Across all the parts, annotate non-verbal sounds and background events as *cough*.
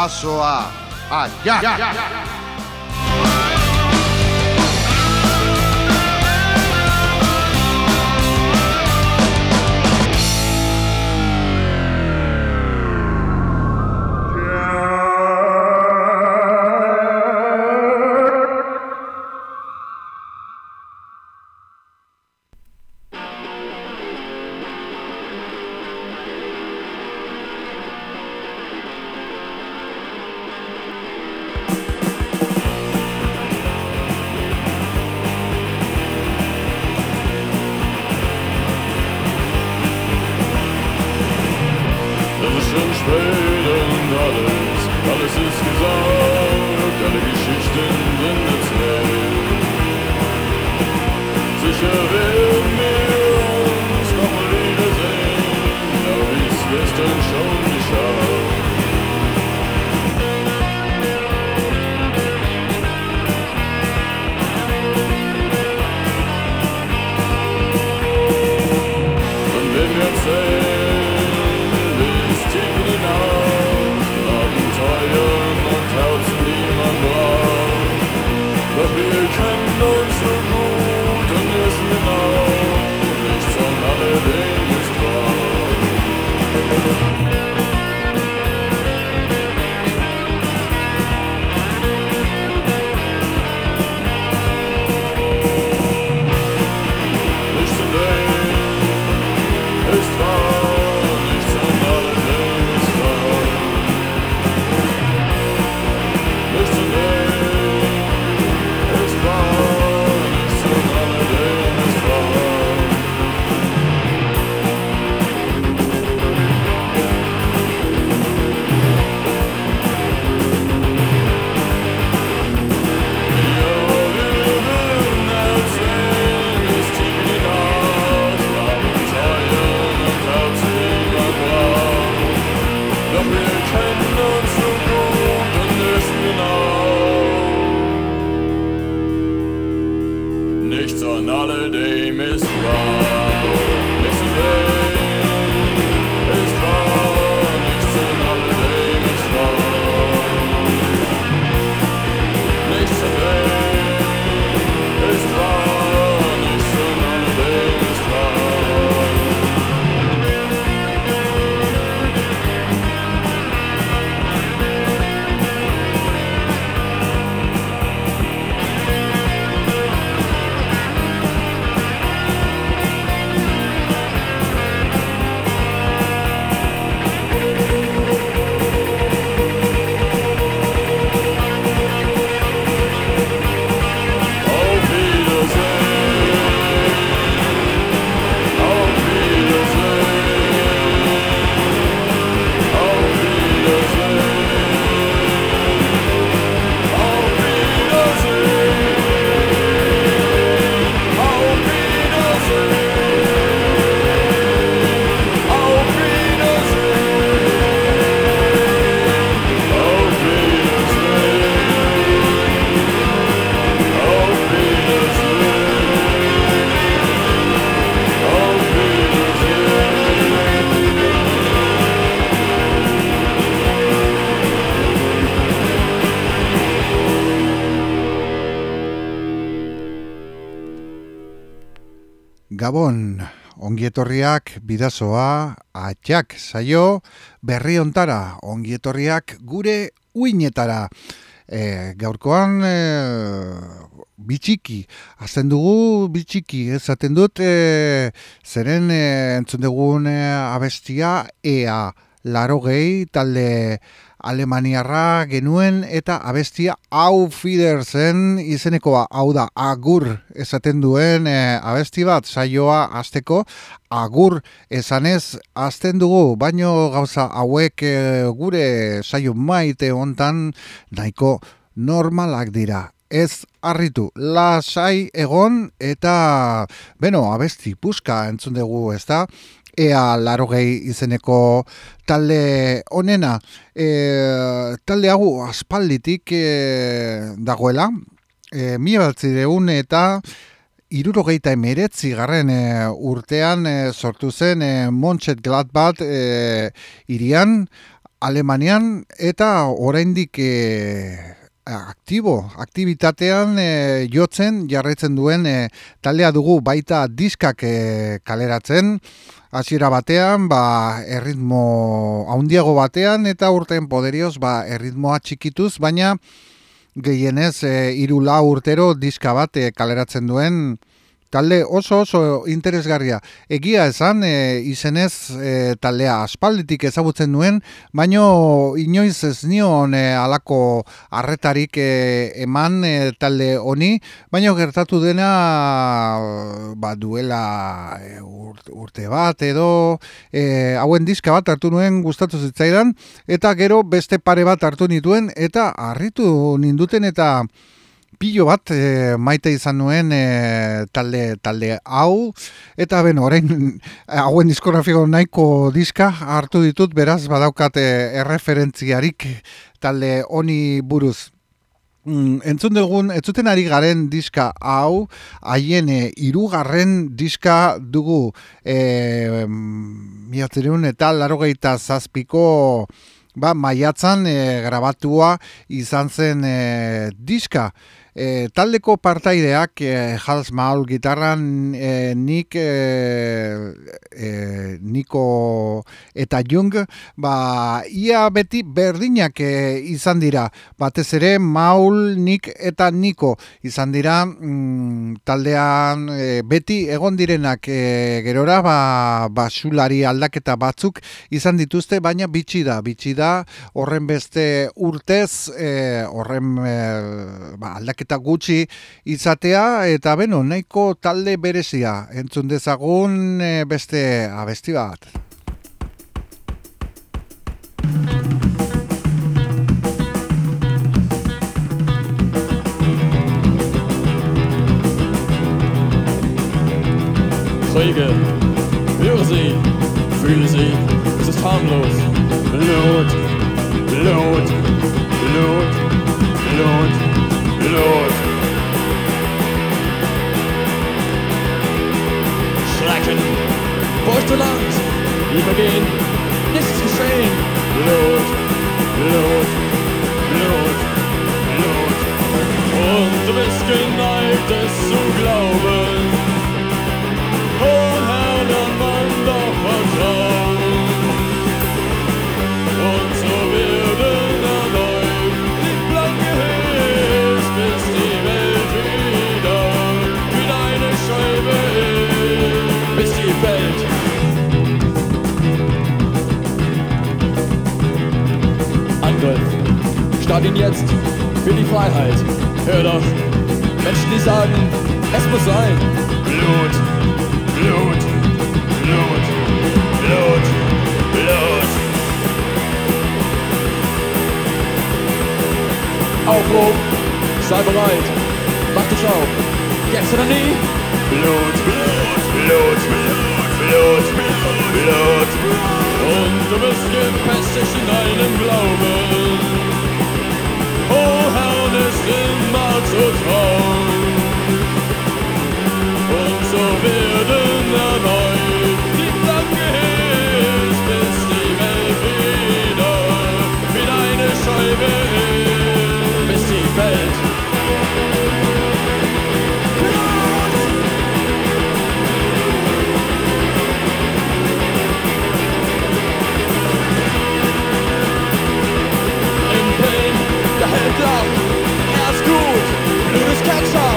Abraço a. a... Gabon, ongietorriak bidazoa, atxak saio, berri ontara, ongietorriak gure uinetara. E, gaurkoan e, bitxiki, azten dugu bitxiki, ezaten dut, e, zeren e, entzun dugun e, abestia, ea, laro gehi, talde Alemaniarra genuen eta abestia hau fider zen izenekoa. Hau da agur esaten duen e, abesti bat saioa azteko agur esanez azten dugu baino gauza hauek e, gure saio maite hontan nahiko normalak dira. Ez harritu lasai egon eta beno abesti puska entzun dugu ezta ea larogei izeneko talde onena. E, talde hau aspalditik e, dagoela. E, mi deun eta irurogeita emeretzi garren e, urtean e, sortu zen e, Montset Gladbat e, irian Alemanian eta oraindik e, aktibo, aktibitatean e, jotzen jarraitzen duen e, taldea dugu baita diskak e, kaleratzen, hasiera batean, ba, erritmo haundiago batean eta urten poderioz ba, erritmoa txikituz, baina gehienez e, irula urtero diska bat e, kaleratzen duen talde oso oso interesgarria. Egia esan e, izenez e, taldea aspalditik ezagutzen duen, baino inoiz ez nion e, alako arretarik e, eman e, talde honi, baino gertatu dena ba, duela e, urte bat edo e, hauen diska bat hartu nuen gustatu zitzaidan, eta gero beste pare bat hartu nituen, eta harritu ninduten eta pilo bat e, maite izan nuen e, talde talde hau eta ben orain hauen diskografiko nahiko diska hartu ditut beraz badaukat erreferentziarik talde honi buruz Mm, entzun dugun, etzuten ari garen diska hau, haien e, irugarren diska dugu e, miatzereun eta larogeita zazpiko ba, maiatzan e, grabatua izan zen e, diska. E, taldeko partaideak e, Maul gitarran e, nik e, e, Niko eta Jung ba, ia beti berdinak e, izan dira. Batez ere Maul, Nik eta Niko izan dira mm, taldean e, beti egon direnak e, gerora ba, basulari aldaketa batzuk izan dituzte baina bitxi da bitxi da horren beste urtez horren e, ba, aldaketa eta gutxi izatea eta beno nahiko talde berezia entzun dezagun e, beste abesti bat. Kriege, höre sie, fühle sie, es ist harmlos. Blut, Blut, Blut, Blut. Blut. Schrecken, Postulant, übergehen, nichts geschehen. Blut, Blut, Blut, Blut. Und du bist geneigt, es zu glauben. Start ihn jetzt für die Freiheit. Hör doch, Menschen, die sagen, es muss sein. Blut, Blut, Blut, Blut, Blut. Aufruf, sei bereit, mach dich auf, jetzt oder nie. Blut, Blut, Blut, Blut, Blut, Blut, Blut. Und du bist gefestigt in deinem Glauben. Herrn ist immer zu trauen. Und so werden erneut die Blanke ist, bis die Welt wieder wie eine Scheibe ist. Bis die Welt Kraft, good. gut, nur catch up.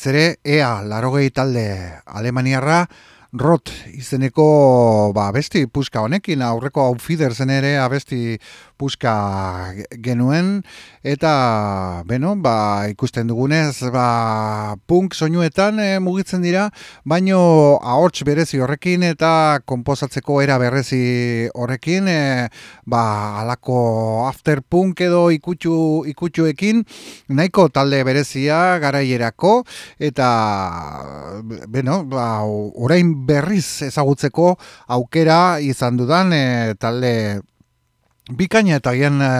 Berriz ere, ea, larogei talde Alemaniarra, rot izeneko ba, abesti puska honekin, aurreko hau fider zen ere abesti puska genuen eta beno, ba, ikusten dugunez ba, punk soinuetan e, mugitzen dira baino ahots berezi horrekin eta konposatzeko era berezi horrekin e, ba, alako after punk edo ikutxu, ikutxuekin nahiko talde berezia garaierako eta beno, ba, orain berriz ezagutzeko aukera izan dudan e, talde bikaina eta gian e,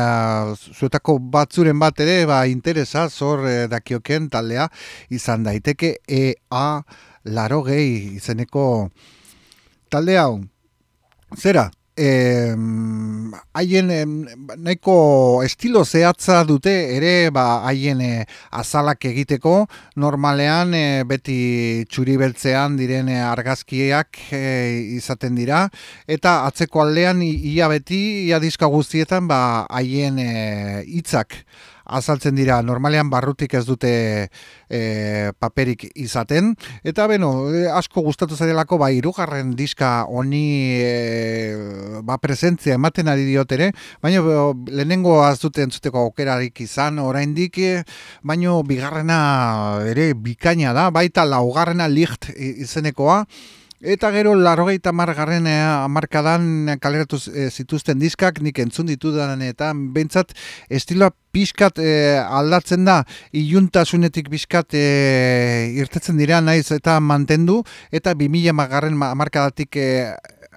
zuetako batzuren bat ere ba, interesa zor e, dakioken taldea izan daiteke EA laro gehi izeneko talde hau. Zera, haien nahiko estilo zehatza dute ere ba haien e, azalak egiteko. Normalean e, beti txuri beltzean diren e, argazkiak izaten dira. Eta atzeko aldean ia beti ia diska guztietan ba haien hitzak azaltzen dira. Normalean barrutik ez dute e, paperik izaten. Eta beno e, asko gustatu zailako ba hirugarren diska honi e, ba presentzia ematen ari diot ere. Baina lehenengo az dute entzuteko aukerarik izan oraindik baino bigarrena ere bikaina da. Baita laugarrena licht izenekoa Eta gero, larrogeita margarren eh, amarkadan kaleratu eh, zituzten diskak, nik entzun ditudan eta bentsat estiloa pixkat eh, aldatzen da, iuntasunetik pixkat irtetzen dira naiz eta mantendu, eta 2000 margarren amarkadatik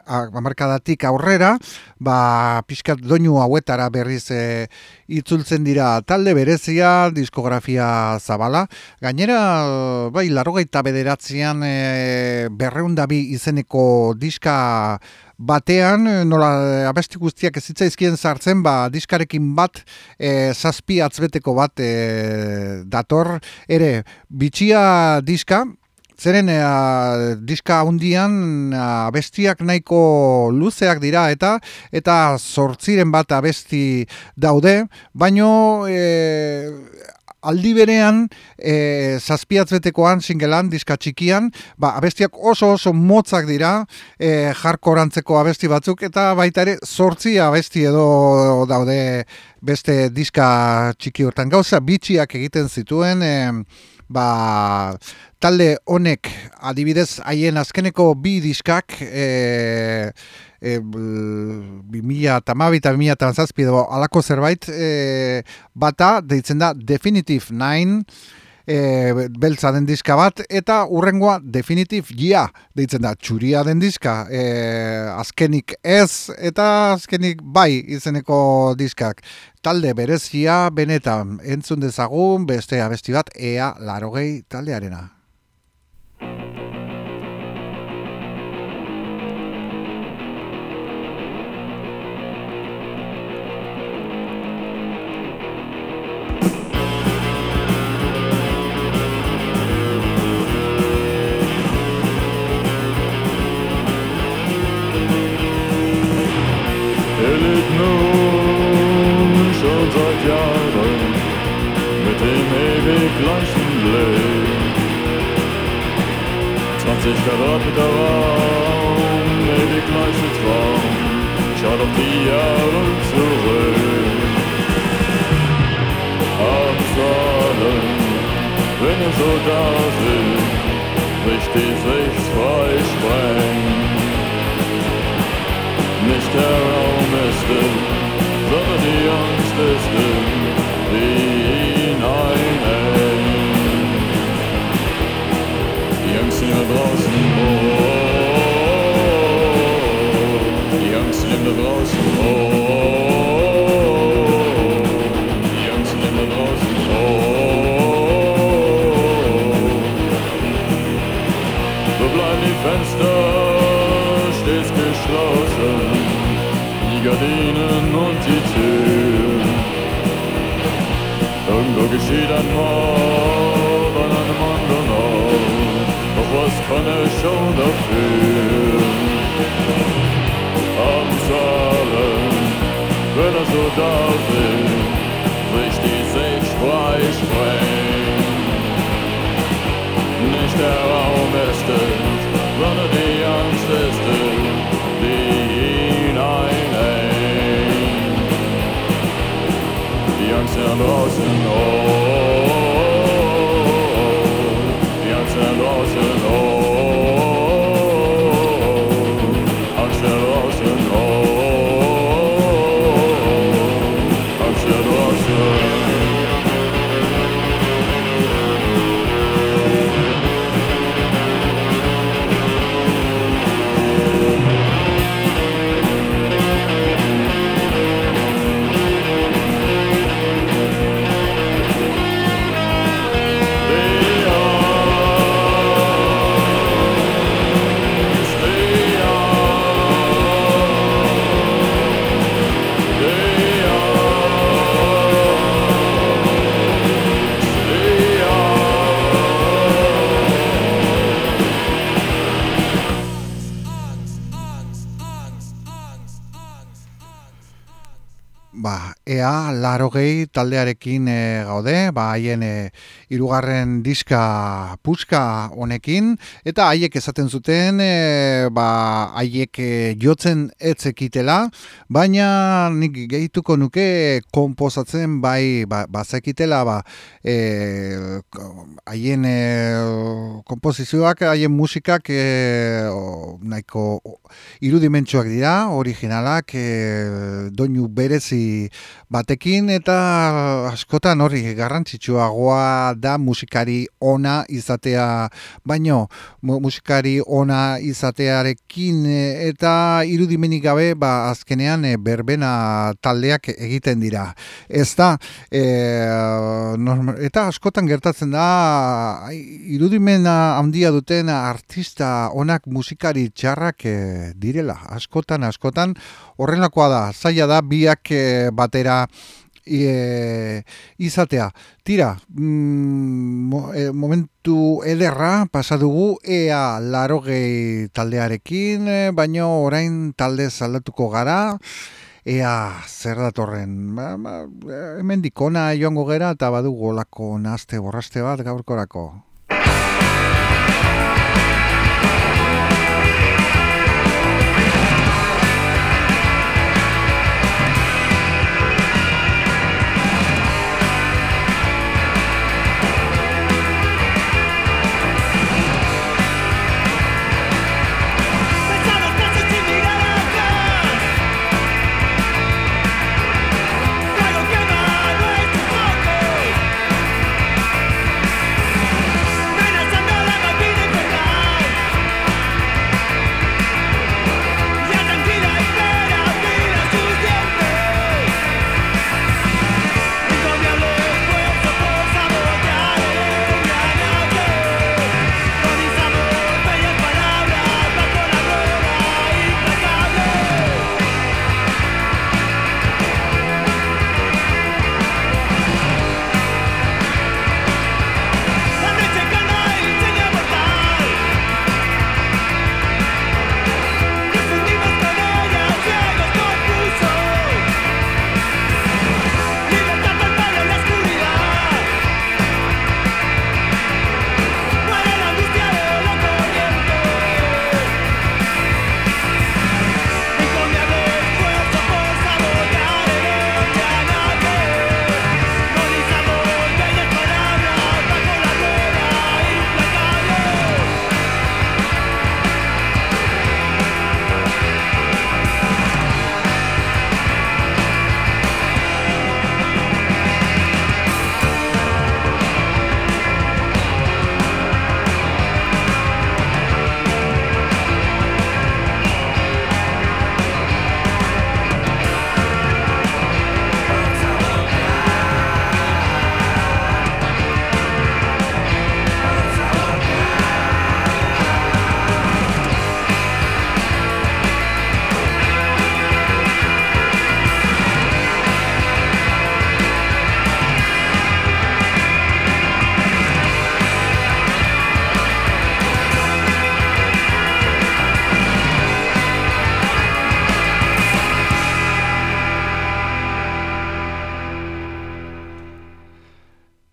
amarkadatik aurrera, ba, pixkat doinu hauetara berriz e, itzultzen dira talde berezia, diskografia zabala. Gainera, bai, larrogeita bederatzean e, berreundabi izeneko diska batean, nola abesti guztiak ez zitzaizkien sartzen, ba, diskarekin bat, e, zazpi atzbeteko bat e, dator, ere, bitxia diska, Zeren e, diska hundian abestiak nahiko luzeak dira eta eta zortziren bat abesti daude, baino e, aldi berean e, zazpiatzbetekoan singelan diska txikian, ba, abestiak oso oso motzak dira e, jarkorantzeko abesti batzuk eta baita ere zortzi abesti edo daude beste diska txiki hortan. Gauza bitxiak egiten zituen e, ba, talde honek adibidez haien azkeneko bi diskak e, e, bi mila eta mabi eta bi mila alako zerbait e, bata deitzen da Definitive Nine e, beltza den diska bat, eta urrengoa definitif gia, deitzen da, txuria den diska, e, azkenik ez, eta azkenik bai izeneko diskak. Talde berezia, benetan, entzun dezagun, beste abesti bat, ea larogei taldearena. Gehi taldearekin e, gaude, ba haien e, irugarren diska puska honekin, eta haiek esaten zuten, e, ba haiek e, jotzen etzekitela, baina nik gehituko nuke komposatzen bai ba, bazekitela ba, e, haien e, kompozizioak, haien musikak e, nahiko irudimentsuak dira, originalak, e, doinu berezi batekin eta askotan hori garrantzitsuagoa da musikari ona izatea baino musikari ona izatearekin eta irudimenik gabe ba azkenean e, berbena taldeak egiten dira. Ez da e, eta askotan gertatzen da irudimena handia duten artista onak musikari txarrak e, direla. Askotan askotan horrelakoa da. Zaila da biak e, batera e, izatea. Tira, mm, e, momentu ederra pasadugu ea larogei taldearekin, e, baino orain talde zaldatuko gara, ea zer datorren. Ba, ba, hemen dikona joango gera eta badugu olako nazte borraste bat gaurkorako.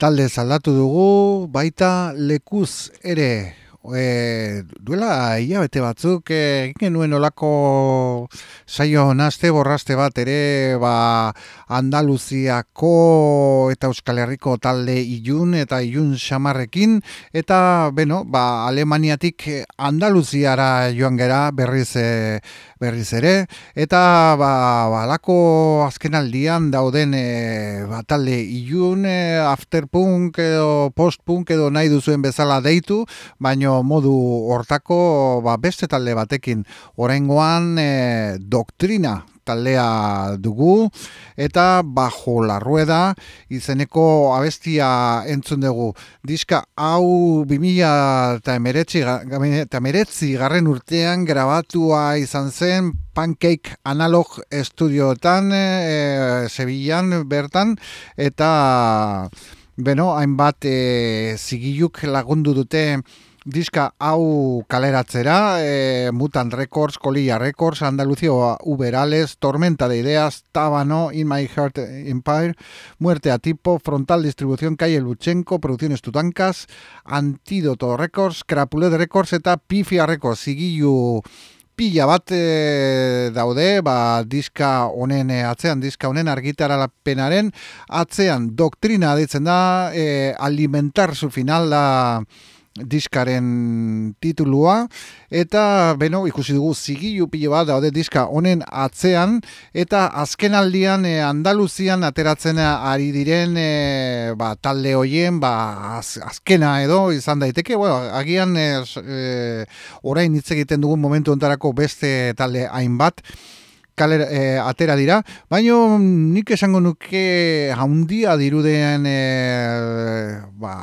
Talde zaldatu dugu, baita lekuz ere e, duela ia bete batzuk egin genuen olako saio naste borraste bat ere ba Andaluziako eta Euskal Herriko talde ilun eta ilun xamarrekin. Eta beno ba Alemaniatik Andaluziara joan gera berriz e, berriz ere eta ba balako azkenaldian dauden e, ba, talde ilun e, afterpunk edo postpunk edo nahi duzuen bezala deitu baino modu hortako ba, beste talde batekin. Oraingoan e, doktrina taldea dugu. Eta bajo la rueda izeneko abestia entzun dugu. Diska hau 2000 eta emeretzi garren urtean grabatua izan zen Pancake Analog Estudioetan e, Sevillan bertan. Eta Beno, hainbat e, zigiluk lagundu dute diska hau kaleratzera, e, Mutant Records, Colilla Records, Andaluzio Uberales, Tormenta de Ideas, Tábano, In My Heart Empire, Muerte a Tipo, Frontal Distribución, Calle Luchenko, Producciones Tutancas, Antídoto Records, Crapulet Records eta Pifia Records, Sigilu pila bat e, daude, ba, diska honen e, atzean, diska honen argitara penaren, atzean. Doktrina ditzen da, e, alimentar zu final da, diskaren titulua. Eta beno ikusi dugu zigilu pilo bat daude diska honen atzean. Eta azken aldian e, Andaluzian ateratzen ari diren e, ba, talde hoien ba, azkena edo izan daiteke. Bueno, agian e, orain hitz egiten dugun momentu ontarako beste talde hainbat kalera, e, atera dira, baino nik esango nuke haundia dirudeen e, ba,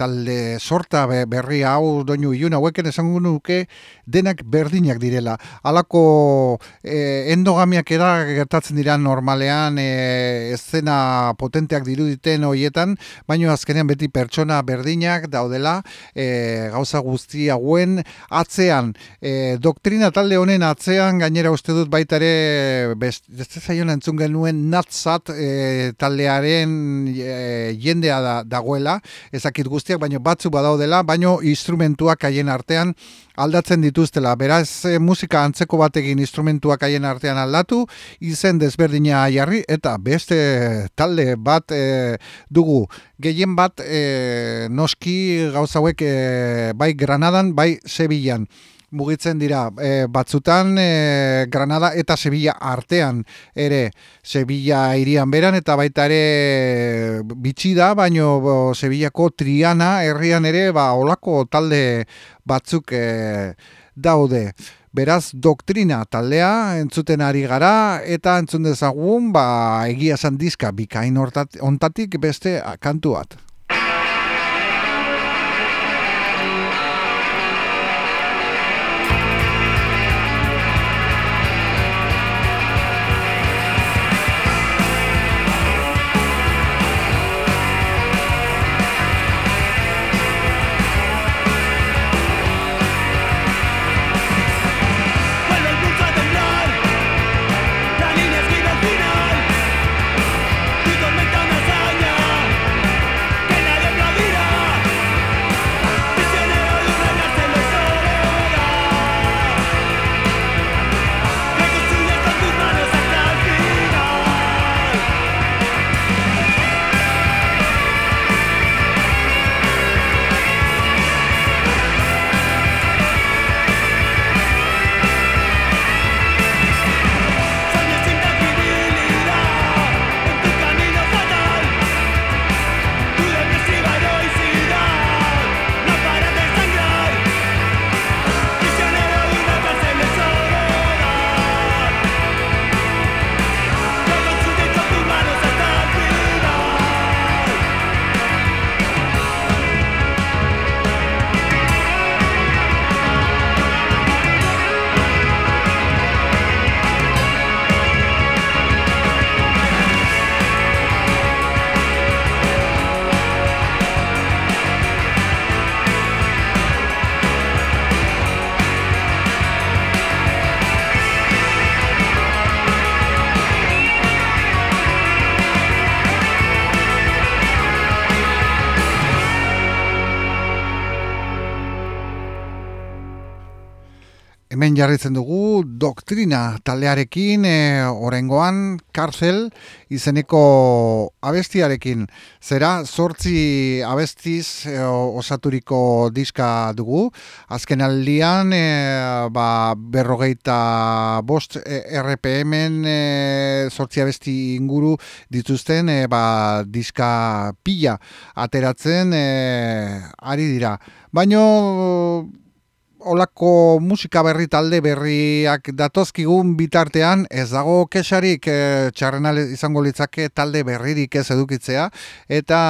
talde sorta berri hau doinu ilun haueken esango nuke denak berdinak direla. Halako e, endogamiak eda gertatzen dira normalean e, eszena potenteak diruditen hoietan, baino azkenean beti pertsona berdinak daudela e, gauza guzti hauen atzean. E, doktrina talde honen atzean gainera uste dut baitare beste zaion entzun genuen natzat e, taldearen e, jendea da, dagoela, ezakit guztiak, baino batzu badaudela, baino instrumentuak haien artean aldatzen dituztela. Beraz, e, musika antzeko batekin instrumentuak haien artean aldatu, izen desberdina jarri, eta beste talde bat e, dugu. Gehien bat e, noski gauzauek e, bai Granadan, bai Sevillan mugitzen dira e, batzutan e, Granada eta Sevilla artean ere Sevilla irian beran eta baita ere bitxi da baino Sevillako Triana herrian ere ba olako talde batzuk e, daude Beraz, doktrina taldea entzuten ari gara eta entzun dezagun ba, egia zandizka bikain ontatik beste kantu bat. Hemen jarritzen dugu doktrina taldearekin e, orengoan karzel izeneko abestiarekin. Zera sortzi abestiz e, osaturiko diska dugu. Azken aldian e, ba, berrogeita bost e, RPM-en e, sortzi abesti inguru dituzten e, ba, diska pila ateratzen e, ari dira. Baino olako musika berri talde berriak datozkigun bitartean ez dago kesarik e, txarrena izango litzake talde berririk ez edukitzea eta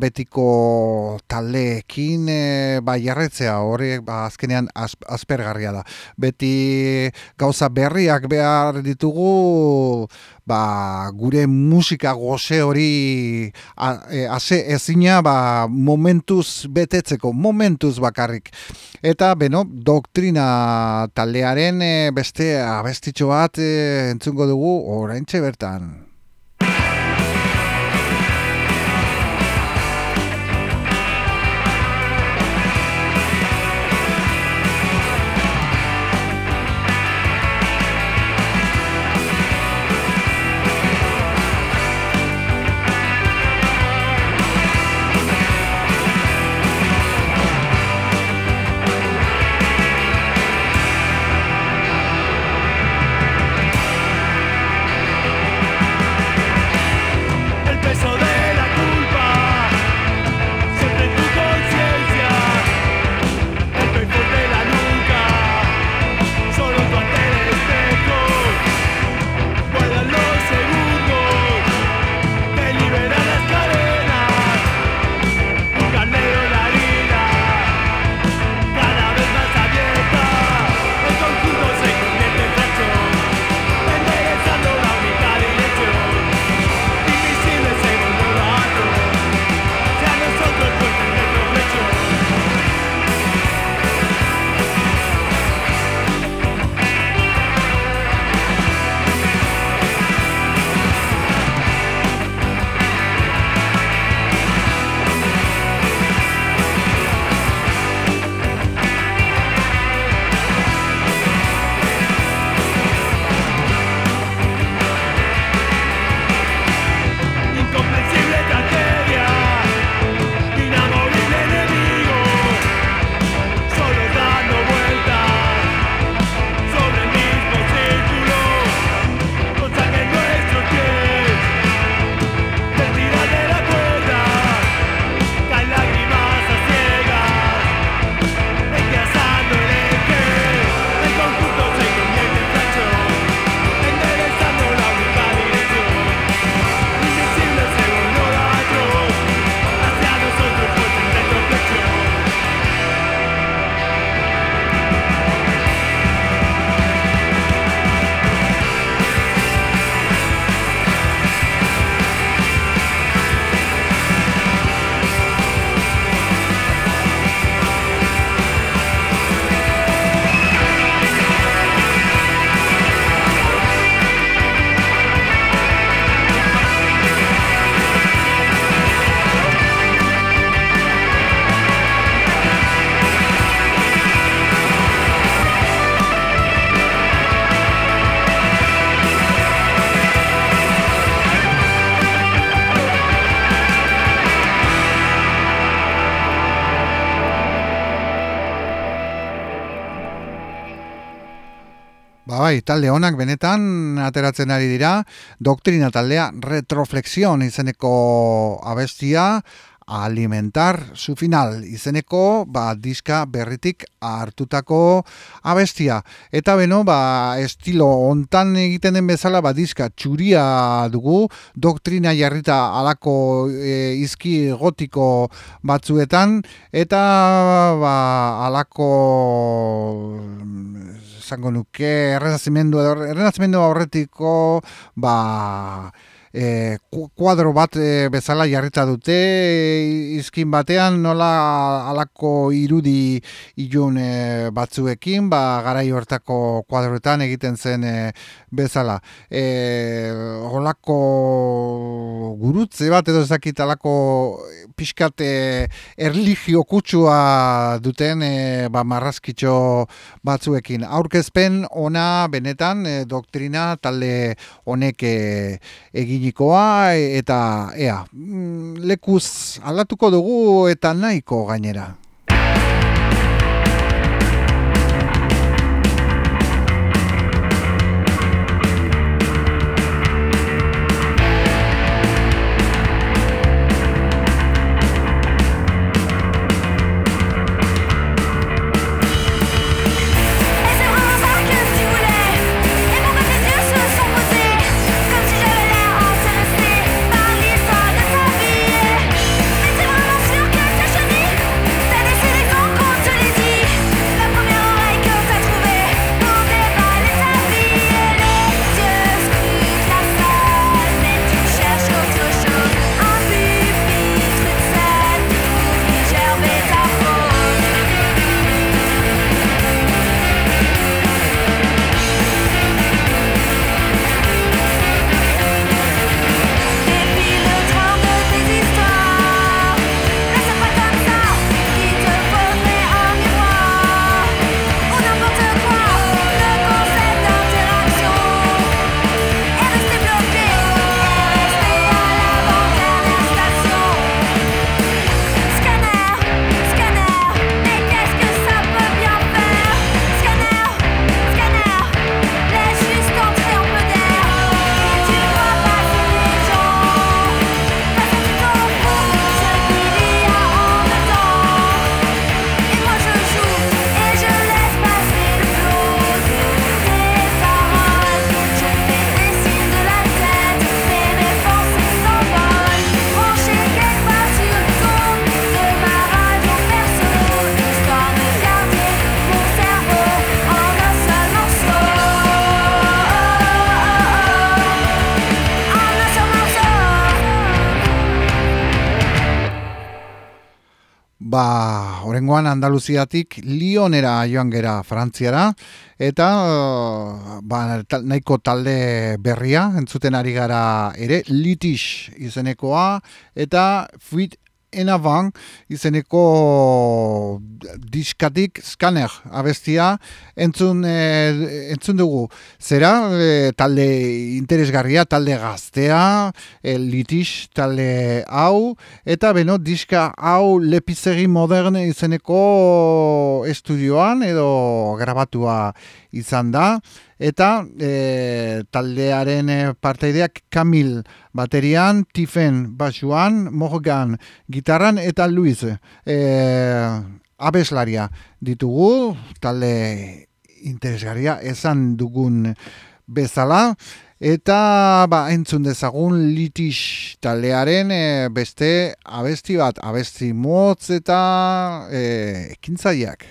betiko taldeekin e, ba jarretzea hori ba, azkenean aspergarria da. Beti gauza berriak behar ditugu ba, gure musika goze hori e, ase ezina ba, momentuz betetzeko, momentuz bakarrik. Eta, beno, doktrina taldearen e, beste abestitxo bat e, entzungo dugu oraintxe bertan. Bai, talde honak benetan ateratzen ari dira, doktrina taldea retroflexion izeneko abestia, alimentar su final izeneko ba, diska berritik hartutako abestia. Eta beno, ba, estilo ontan egiten den bezala ba, diska txuria dugu, doktrina jarrita alako e, izki gotiko batzuetan, eta ba, alako esango nuke errenazimendu errenazimendu aurretiko ba e, kuadro bat e, bezala jarrita dute izkin batean nola alako irudi ilun e, batzuekin ba garai hortako kuadroetan egiten zen e, bezala. E, holako gurutze bat edo ezakit alako pixkate erligio kutsua duten e, ba, marrazkitxo batzuekin. Aurkezpen ona benetan e, doktrina talde honek e, egin eginikoa eta ea, mm, lekuz aldatuko dugu eta nahiko gainera. Horengoan Andaluziatik Lionera joan gera Frantziara, eta ba, nahiko talde berria, entzuten ari gara ere, Litix izenekoa, eta Fuit enaban izeneko diskatik skaner abestia. Entzun, e, entzun dugu zera e, talde interesgarria talde gaztea e, litix talde hau eta beno diska hau lepizegi modern izeneko estudioan edo grabatua izan da eta e, taldearen e, parteideak Kamil baterian, Tifen basuan, Morgan gitarran eta Luis e, abeslaria ditugu, talde interesgarria esan dugun bezala, eta ba, entzun dezagun litix taldearen e, beste abesti bat, abesti motz eta e, ekintzaiak.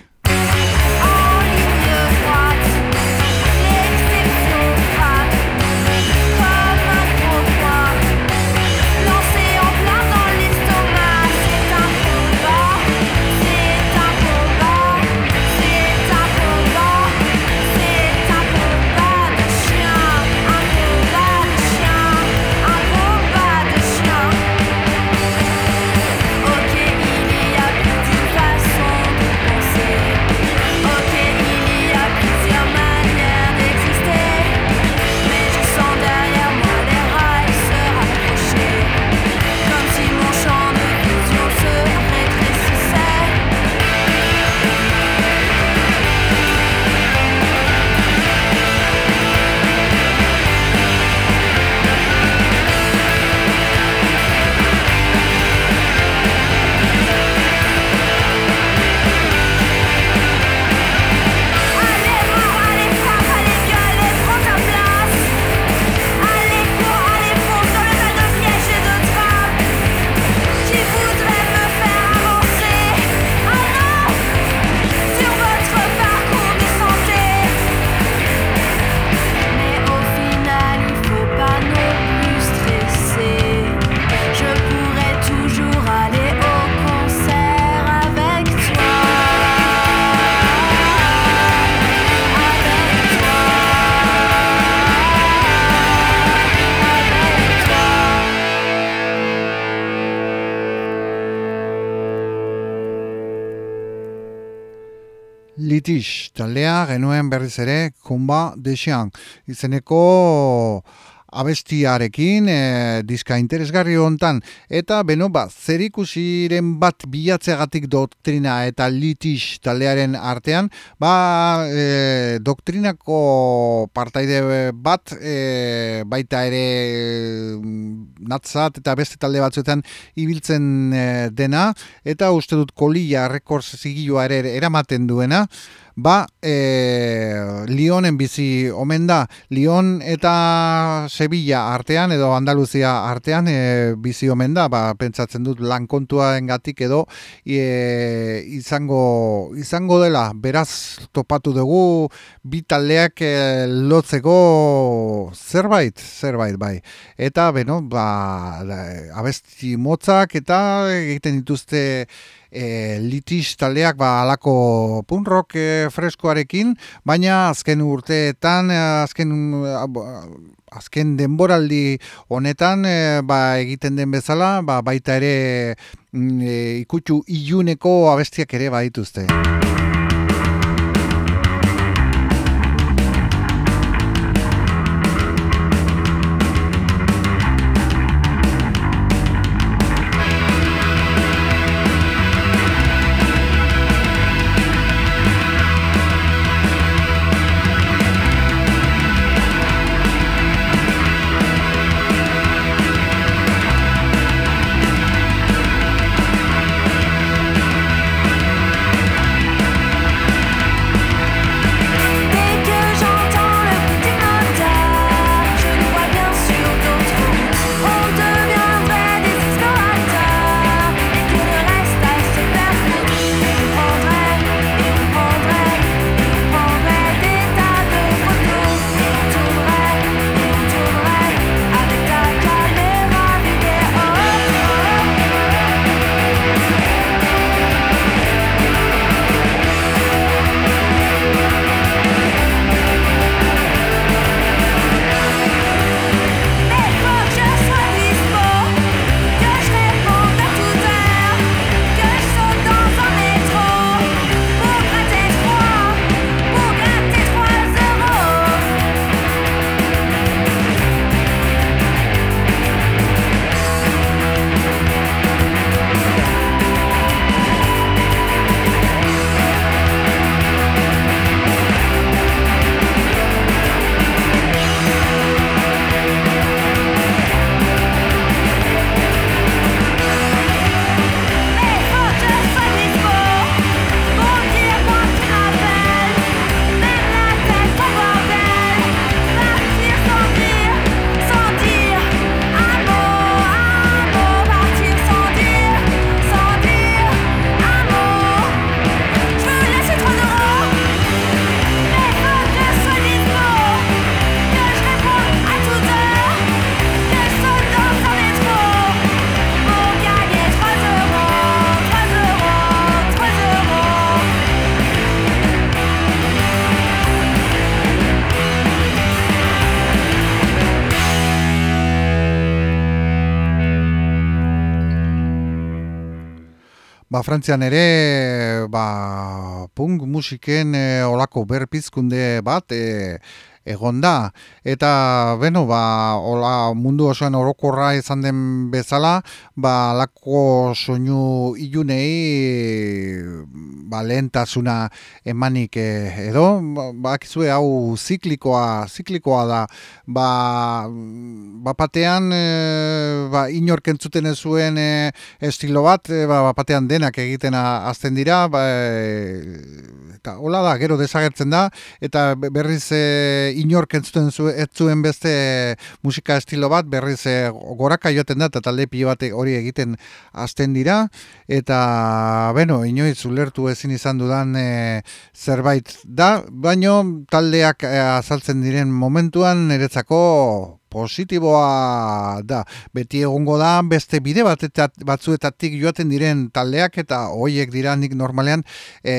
Berriz ere Kumba Dexian izeneko abestiarekin e, diska interesgarri hontan. Eta beno ba zerikusiren bat bilatzeagatik doktrina eta litix taldearen artean ba e, doktrinako partaide bat e, baita ere natzat eta beste talde batzuetan ibiltzen e, dena. Eta uste dut kolilla rekords zigilua ere eramaten duena ba e, Lionen bizi omen da. Lion eta Sevilla artean edo Andaluzia artean e, bizi omen da. Ba, pentsatzen dut lan kontuarengatik edo e, izango izango dela. Beraz topatu dugu bi taldeak e, lotzeko zerbait zerbait bai. Eta beno ba abesti motzak eta egiten dituzte e, litis taldeak ba alako punk rock e, freskoarekin, baina azken urteetan, e, azken azken denboraldi honetan e, ba, egiten den bezala, ba, baita ere mm, e, ikutsu iluneko abestiak ere badituzte. Ba, Frantzian ere, ba, punk musiken e, olako berpizkunde bat, e, egon da. Eta, beno, ba, hola, mundu osoan orokorra izan den bezala, ba, lako soinu ilunei ba, lehentasuna emanik eh, edo, ba, akizue hau ziklikoa, ziklikoa da, ba, ba batean, e, ba, inork entzuten zuen e, estilo bat, e, ba, batean denak egiten azten dira, ba, eta hola da, gero desagertzen da, eta berriz e, inork entzuten ez zuen beste musika estilo bat, berriz e, goraka joaten da, eta talde pilo bat hori egiten azten dira, eta, beno, inoiz ulertu ezin izan dudan e, zerbait da, baino taldeak e, azaltzen diren momentuan, niretzako positiboa da. Beti egongo da beste bide bat batzuetatik joaten diren taldeak eta hoiek dira nik normalean e,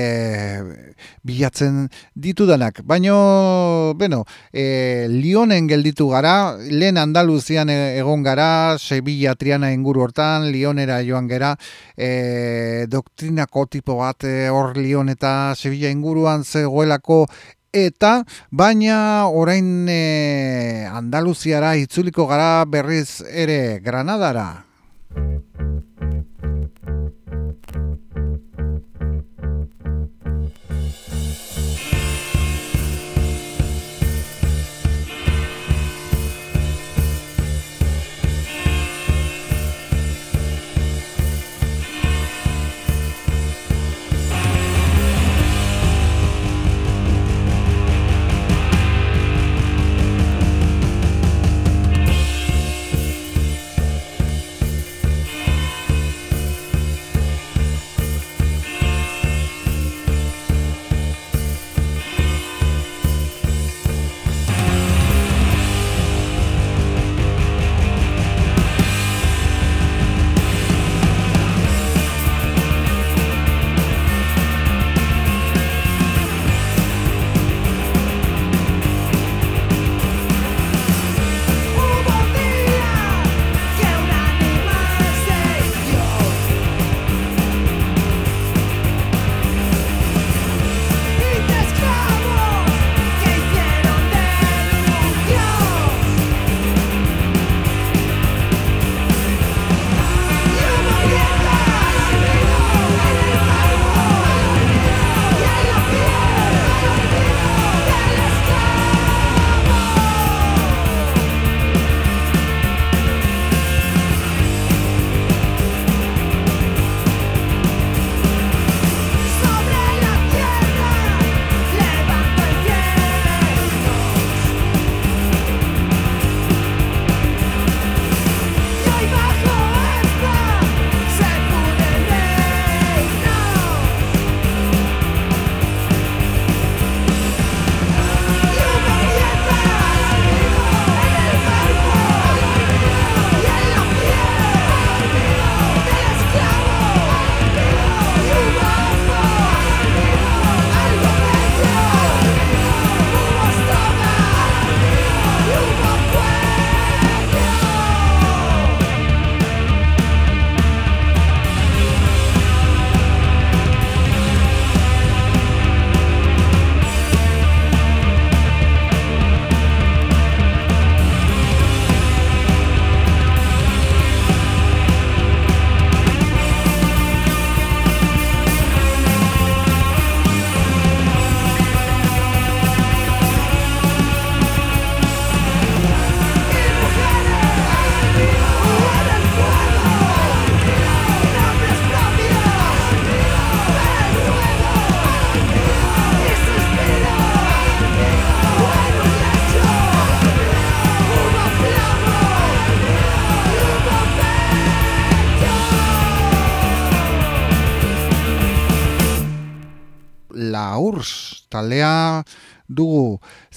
bilatzen ditudanak. Baino, bueno, e, Lionen gelditu gara, lehen Andaluzian e, egon gara, Sevilla Triana inguru hortan, Lionera joan gara, e, doktrinako tipo bat e, hor Lion eta Sevilla inguruan zegoelako eta baina orain e, Andaluziara itzuliko gara berriz ere Granadara.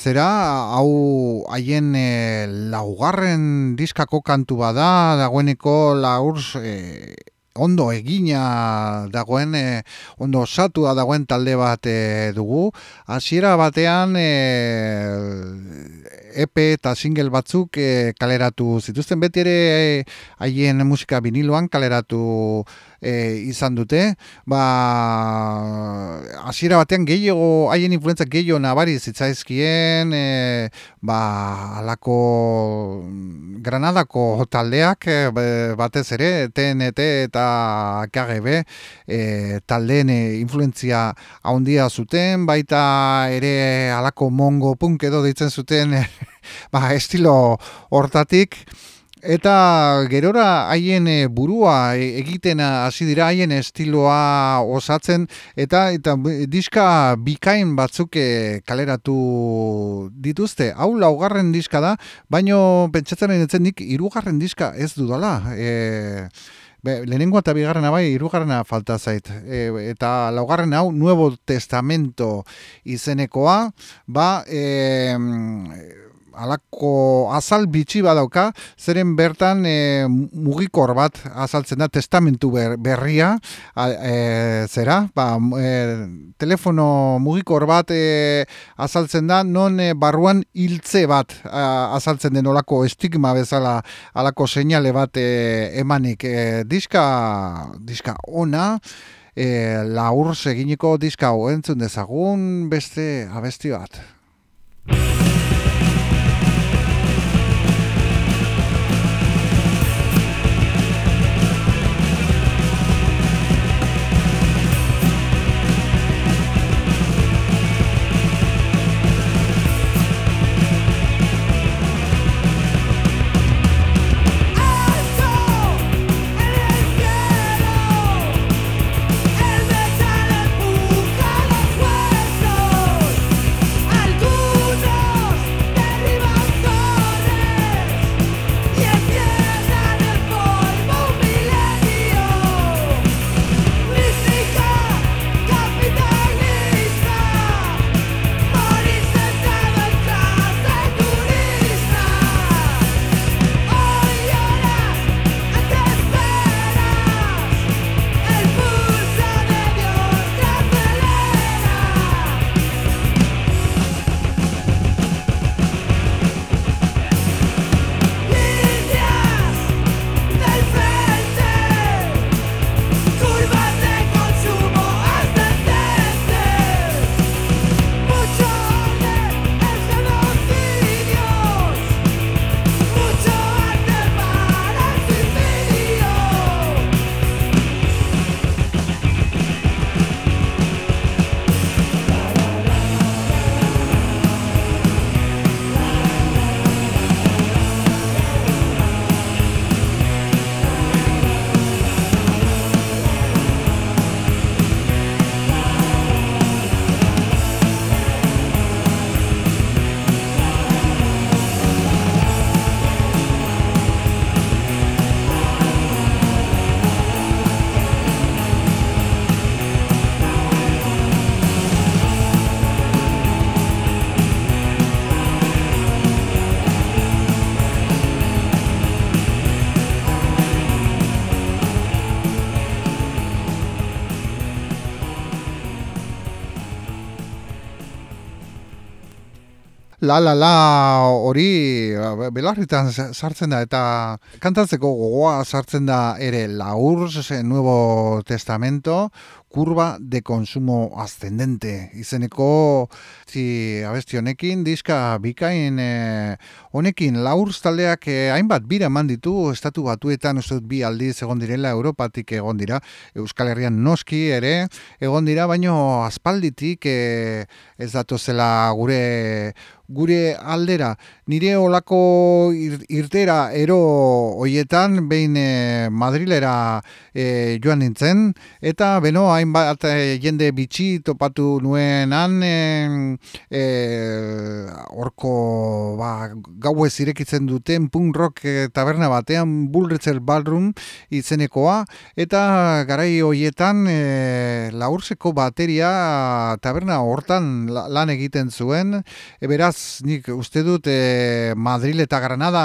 Dugu zera hau haien e, laugarren diskako kantu bada dagoeneko laurs e, ondo egina dagoen e, ondo osatua dagoen talde bat e, dugu. Hasiera batean e, EP eta single batzuk e, kaleratu zituzten. Beti ere haien musika viniloan kaleratu e, izan dute. Ba hasiera batean gehiago haien influentzak gehiago nabari zitzaizkien e, ba alako Granadako taldeak e, batez ere TNT eta KGB e, taldeen e, influentzia handia zuten. Baita ere alako mongo punk edo deitzen zuten *laughs* ba, estilo hortatik Eta gerora haien eh, burua e, egiten hasi dira haien estiloa osatzen eta eta diska bikain batzuk eh, kaleratu dituzte. Hau laugarren diska da, baino pentsatzen ditzen nik hirugarren diska ez dudala. E, Be, lehenengo eta bigarrena bai, irugarrena falta zait. E, eta laugarren hau, Nuevo Testamento izenekoa, ba, e, alako azal bitxi badauka, zeren bertan e, mugikor bat azaltzen da testamentu berria, e, zera, ba, e, telefono mugikor bat e, azaltzen da, non barruan hiltze bat azaltzen den olako estigma bezala alako seinale bat emanik. Diska, diska ona, e, laur seginiko diska entzun dezagun beste abesti bat. La la la hori ba, belarritan sartzen da eta kantatzeko gogoa sartzen da ere laur nuevo testamento kurba de consumo ascendente. Izeneko zi abesti honekin diska bikain eh, honekin laur taldeak eh, hainbat bira eman ditu estatu batuetan uste bi aldiz egon direla Europatik egon dira Euskal Herrian noski ere egon dira baino aspalditik eh, ez datu zela gure gure aldera. Nire olako irtera ero hoietan behin e, Madrilera e, joan nintzen eta beno hainbat e, jende bitxi topatu nuenan e, orko ba, gau ez irekitzen duten punk rock taberna batean Bullritzel Ballroom izenekoa. Eta garai hoietan e, laurseko bateria taberna hortan lan egiten zuen. E, beraz nik uste dut e, Madrid eta Granada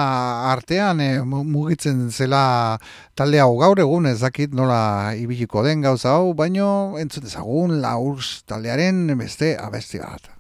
artean e, mugitzen zela talde hau gaur egun ezakit nola ibiliko den gauza hau, baino entzut ezagun laurs taldearen beste abesti bat.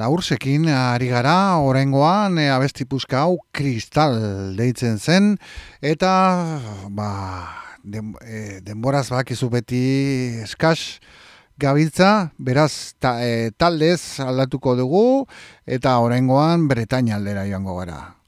Laursekin ari gara, orengoan, e, abesti puzka hau kristal deitzen zen, eta ba, den, e, denboraz bakizu beti eskaz gabiltza, beraz ta, e, taldez aldatuko dugu, eta orengoan Bretaña aldera joango gara.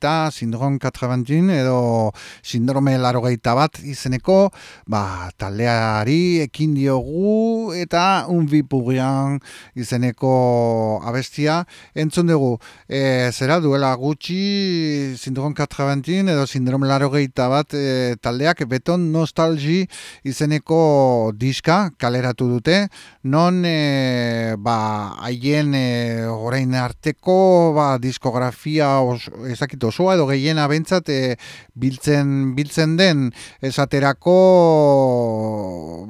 Eta sindrom katrabantin edo sindrome larogeita bat izeneko, ba, taldeari ekin diogu eta unbipurian izeneko abestia. Entzun dugu, e, zera duela gutxi sindrom katrabantin edo sindrome larogeita bat e, taldeak beton nostalgi izeneko diska kaleratu dute, non e, ba, haien e, orain arteko ba, diskografia os, ezakit osoa edo gehiena bentsat e, biltzen, biltzen den. Esaterako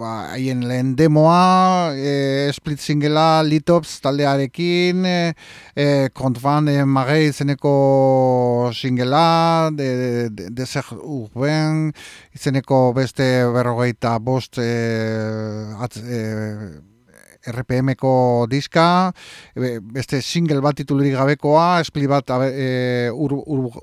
ba, haien lehen demoa e, split singela litops taldearekin e, e, kontfan e, magei zeneko singela de, de, de, urben izeneko beste berrogeita bost e, atz, e, RPMko diska, beste single bat titulurik gabekoa, espli bat e, ur,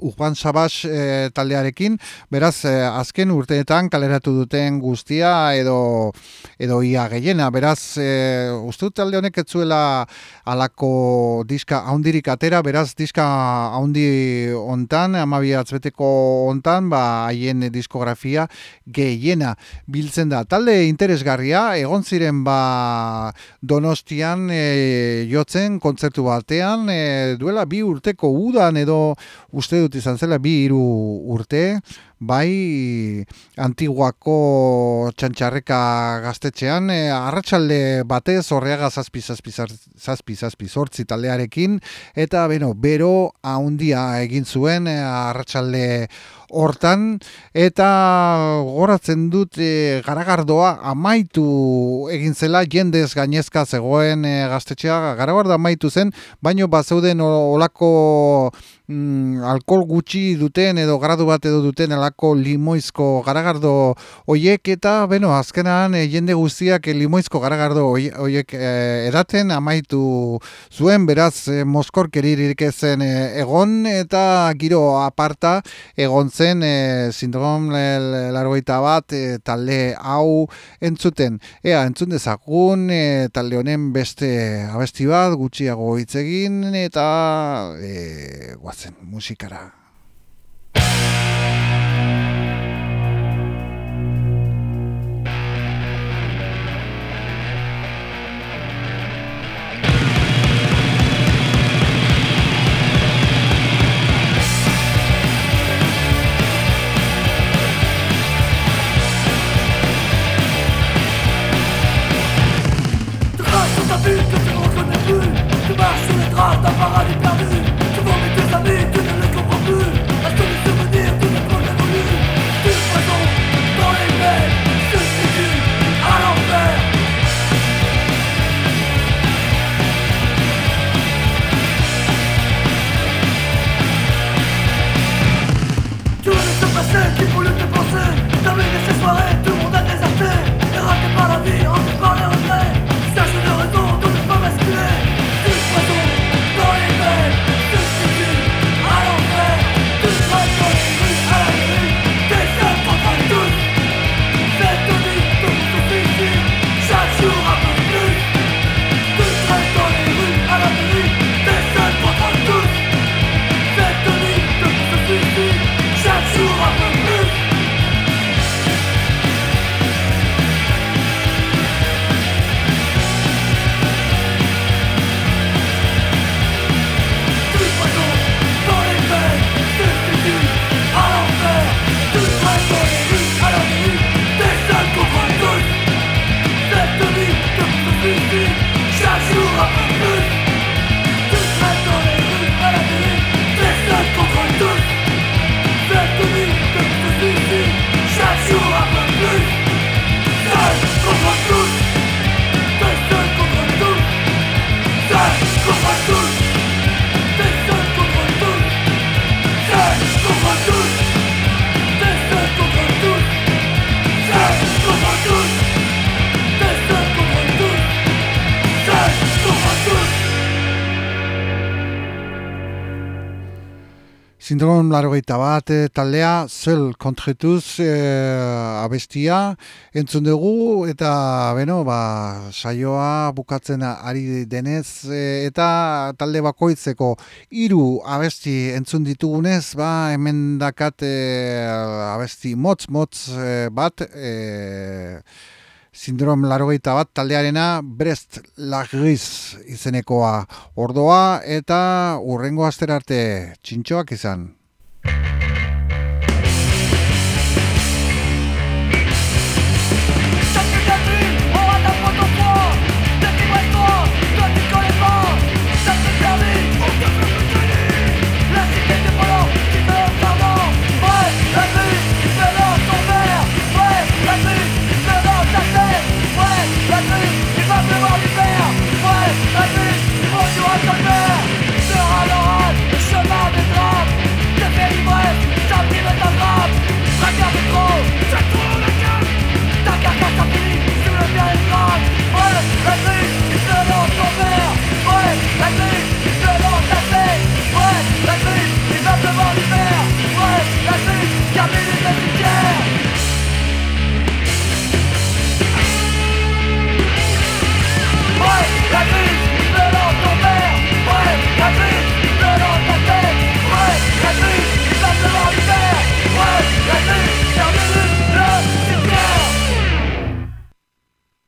urban sabas e, taldearekin, beraz e, azken urteetan kaleratu duten guztia edo edo ia gehiena, beraz e, uste talde honek etzuela alako diska haundirik atera, beraz diska haundi ontan, amabi atzbeteko ontan, ba haien diskografia gehiena biltzen da. Talde interesgarria, egon ziren ba Donostian e, jotzen kontzertu batean e, duela bi urteko udan edo uste dut izan zela bi hiru urte bai antiguako txantxarreka gaztetxean e, arratsalde batez horreaga zazpi zazpi zazpi zazpi zortzi taldearekin eta beno, bero haundia egin zuen e, arratsalde hortan eta goratzen dut e, garagardoa amaitu egin zela jendez gainezka zegoen e, gaztetxea. Garagardoa amaitu zen baino bat zeuden olako mm, alkohol gutxi duten edo gradu bat edo duten alako limoizko garagardo hoiek eta beno azkenan e, jende guztiak e, limoizko garagardo hoiek e, edaten amaitu zuen. Beraz e, moskorkeririk ezen egon eta giro aparta egon gozatzen e, sindrom largoita bat e, talde hau entzuten. Ea, entzun dezagun e, talde honen beste abesti bat gutxiago hitz egin eta e, guazen musikara. Sindrom largoita bat eh, taldea, zel kontretuz e, abestia. Entzun dugu eta beno, ba, saioa bukatzen ari denez eh, eta talde bakoitzeko hiru abesti entzun ditugunez, ba, hemen dakat abesti motz-motz bat Sindrom larogeita bat taldearena Brest Lagriz izenekoa ordoa eta urrengo aster arte txintxoak izan.